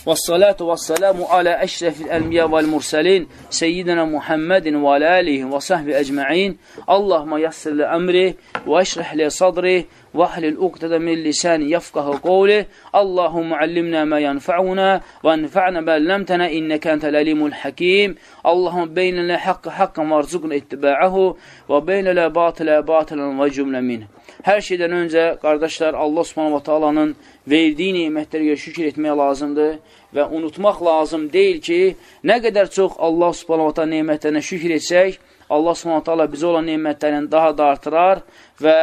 Və salatu və salamu alə əşrəfil ənbiya vəl mursəlin, seyyidina Muhammedin və alə alihi və sahbi əcma'in. Allahümə yassirli əmri və əşrəhli sadri və əhlil uqdədə min lisani yafqahı qovli. Allahümə allimna mə yanfa'una və anfa'na bəlləmtənə innəkə əntəl əlimul həkim. Allahümə beynələ haqqı haqqı marzuqna ittiba'ahu və beynələ batilə batilən və cümlə minə. Hər şeydən öncə, qardaşlar, Allah subhanahu wa ta'alanın verdiyi neymətlərə şükür etmək lazımdır və unutmaq lazım deyil ki, nə qədər çox Allah ta'ala neymətlərinə şükür etsək, Allah ta'ala bizə olan neymətlərini daha da artırar və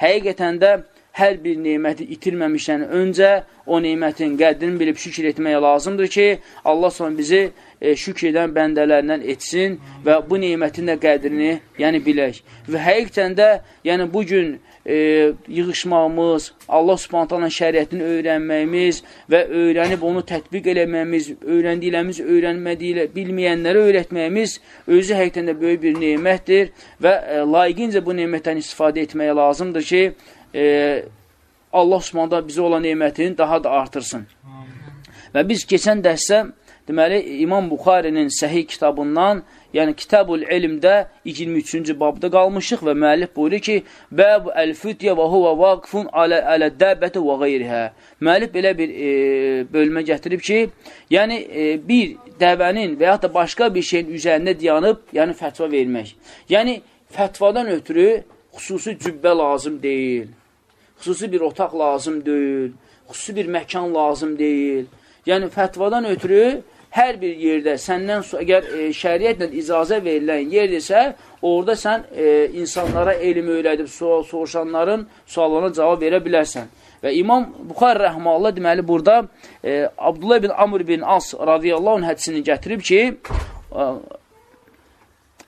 həqiqətən də hər bir neyməti itirməmişdən öncə o neymətin qədrini bilib şükür etməyə lazımdır ki, Allah sonra bizi e, şükür edən bəndələrindən etsin və bu neymətin də qədrini yəni bilək. Və həqiqətən də yəni bugün e, yığışmağımız, Allah subhantalının şəriətini öyrənməyimiz və öyrənib onu tətbiq eləməyimiz, öyrəndiklərimiz öyrənmədiyilə bilməyənlərə öyrətməyimiz özü həqiqətən də böyük bir neymətdir və e, layiqincə bu neymətdən istifadə etməyə lazımdır ki, e, Allah subhantallah bizə olan neymətini daha da artırsın. Və biz keçən dərsə, deməli, İmam Buxarinin səhih kitabından yəni Kitabul Elmdə 23-cü babda qalmışıq və müəllif buyurur ki, Bəb əl-fütyə və huvə vaqfun alə, alə dəbətə və qeyrihə. Müəllif belə bir e, bölmə gətirib ki, yəni e, bir dəvənin və yaxud da başqa bir şeyin üzərində dayanıb, yəni fətva vermək. Yəni fətvadan ötürü xüsusi cübbə lazım deyil, xüsusi bir otaq lazım deyil, xüsusi bir məkan lazım deyil. Yəni fətvadan ötürü hər bir yerdə səndən əgər e, şəriətlə icazə verilən yerdirsə, orada sən e, insanlara elm öyrədib sual soruşanların suallarına cavab verə bilərsən. Və İmam Buxar rəhmallah deməli burada e, Abdullah bin Amr bin As radiyallahu anh hədisini gətirib ki,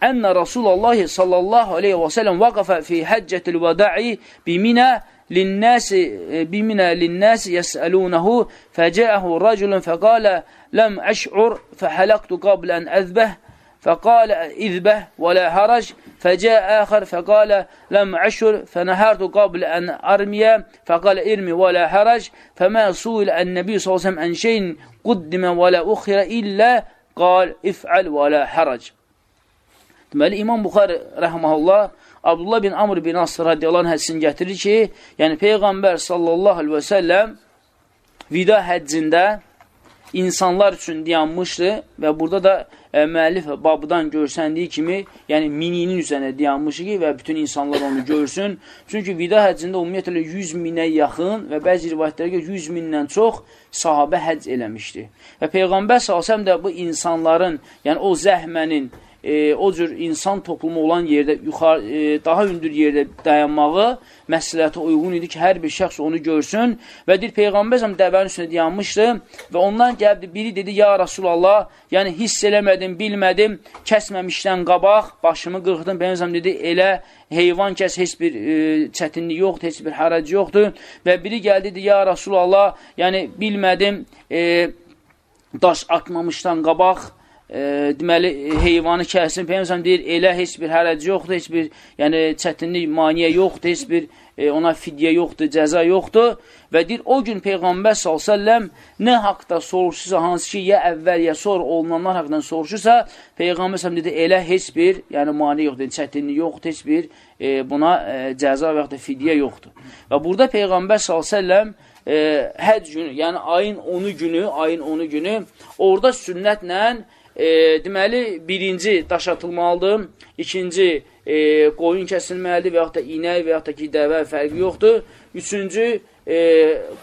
Ənə Rasulallah sallallahu aleyhi və sələm vaqafə fi həccətil vəda'i biminə للناس بمنى للناس يسألونه. فجاءه رجل فقال لم أشعر فحلقت قبل أن أذبه فقال اذبه ولا هرج. فجاء آخر فقال لم أشعر فنهرت قبل أن أرمي. فقال إرمي ولا حرج فما سئل النبي صلى الله عليه وسلم عن شيء قدم ولا أخر إلا قال افعل ولا حرج Deməli, İmam Buxar rəhməhullah Abdullah bin Amr bin Asr radiyallahu hədisini gətirir ki, yəni Peyğəmbər sallallahu aleyhi və səlləm vida həccində insanlar üçün dayanmışdı və burada da e, müəllif babıdan görsəndiyi kimi, yəni mininin üzərində dayanmışdı ki, və bütün insanlar onu görsün. Çünki vida həccində ümumiyyətlə 100 minə yaxın və bəzi rivayətlərə görə 100 mindən çox sahabə həcc eləmişdi. Və Peyğəmbər s.ə.v də bu insanların, yəni o zəhmənin, e, o cür insan toplumu olan yerdə, yuxarı, e, daha hündür yerdə dayanmağı məsləhətə uyğun idi ki, hər bir şəxs onu görsün. Və deyir, Peyğəmbər zəm dəvənin üstündə dayanmışdı və ondan gəldi, biri dedi, ya Rasulallah, yəni hiss eləmədim, bilmədim, kəsməmişdən qabaq, başımı qırxdım, Peyğəmbər dedi, elə heyvan kəs, heç bir e, çətinlik yoxdur, heç bir hərəc yoxdur. Və biri gəldi, dedi, ya Rasulallah, yəni bilmədim, e, daş atmamışdan qabaq, e, deməli, heyvanı kəsin. Peyyəmsəm deyir, elə heç bir hərəc yoxdur, heç bir yəni, çətinlik, maniyə yoxdur, heç bir e, ona fidyə yoxdur, cəza yoxdur. Və deyir, o gün Peyğəmbər s.ə.v nə haqda soruşursa, hansı ki, ya əvvəl, ya sonra olunanlar haqqında soruşursa, Peyğəmbər s.ə.v dedi, elə heç bir yəni, maniyə yoxdur, çətinlik yoxdur, heç bir e, buna e, cəza və yaxud da fidyə yoxdur. Və burada Peyğəmbər s.ə.v e, həc günü, yəni ayın 10 günü, ayın 10 günü orada sünnətlə e, deməli, birinci daş atılmalıdır, ikinci e, qoyun kəsilməlidir və yaxud da inək və yaxud da ki, dəvə fərqi yoxdur. Üçüncü, e,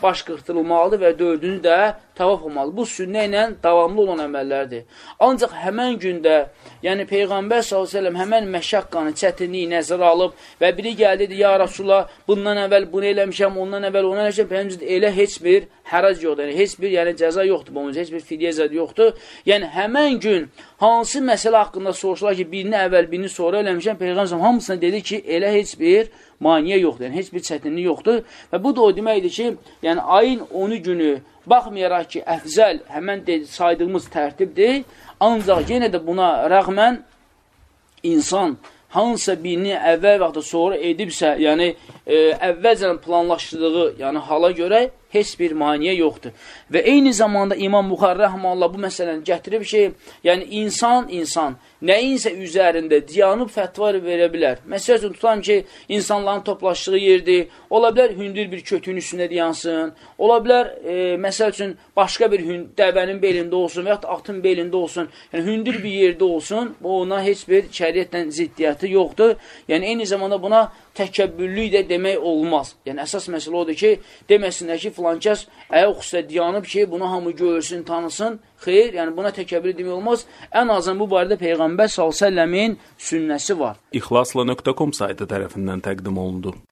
baş qırxdırılmalıdır və dördüncü də tavaf olmalıdır. Bu sünnə ilə davamlı olan əməllərdir. Ancaq həmən gündə, yəni Peyğəmbər s.ə.v həmən məşəqqanı, çətinliyi nəzərə alıb və biri gəldi, dedi, ya Rasulullah, bundan əvvəl bunu eləmişəm, ondan əvvəl onu eləmişəm, Peyğəmbər elə heç bir hərəc yoxdur, yəni heç bir yəni, cəza yoxdur, bunun, heç bir fidyə zəd yoxdur. Yəni həmən gün hansı məsələ haqqında soruşlar ki, birini əvvəl, birini sonra eləmişəm, Peyğəmbər hamısına dedi ki, elə heç bir maniyə yoxdur, yəni heç bir çətinlik yoxdur. Və bu da o deməkdir ki, yəni ayın 10 günü baxmayaraq ki, əfzəl həmən saydığımız tərtibdir, ancaq yenə də buna rəğmən insan hansısa birini əvvəl vaxtda sonra edibsə, yəni e, əvvəlcən planlaşdığı yəni hala görə heç bir maniyə yoxdur. Və eyni zamanda İmam Buxar rəhməllah bu məsələni gətirib ki, yəni insan, insan nəyinsə üzərində diyanıb fətva verə bilər. Məsəl üçün, tutam ki, insanların toplaşdığı yerdir, ola bilər hündür bir kötüyün üstündə diyansın, ola bilər, e, məsəl üçün, başqa bir dəvənin belində olsun və yaxud atın belində olsun, yəni hündür bir yerdə olsun, bu ona heç bir şəriyyətlə ziddiyyəti yoxdur. Yəni, eyni zamanda buna təkəbbürlük də demək olmaz. Yəni, əsas məsələ odur ki, deməsinlər ki, filan kəs əyə xüsusə diyanıb ki, bunu hamı görsün, tanısın, xeyr, yəni buna təkəbbür demək olmaz. Ən azından bu barədə Peyğəmbər s.ə.v-in sünnəsi var. İxlasla.com saytı tərəfindən təqdim olundu.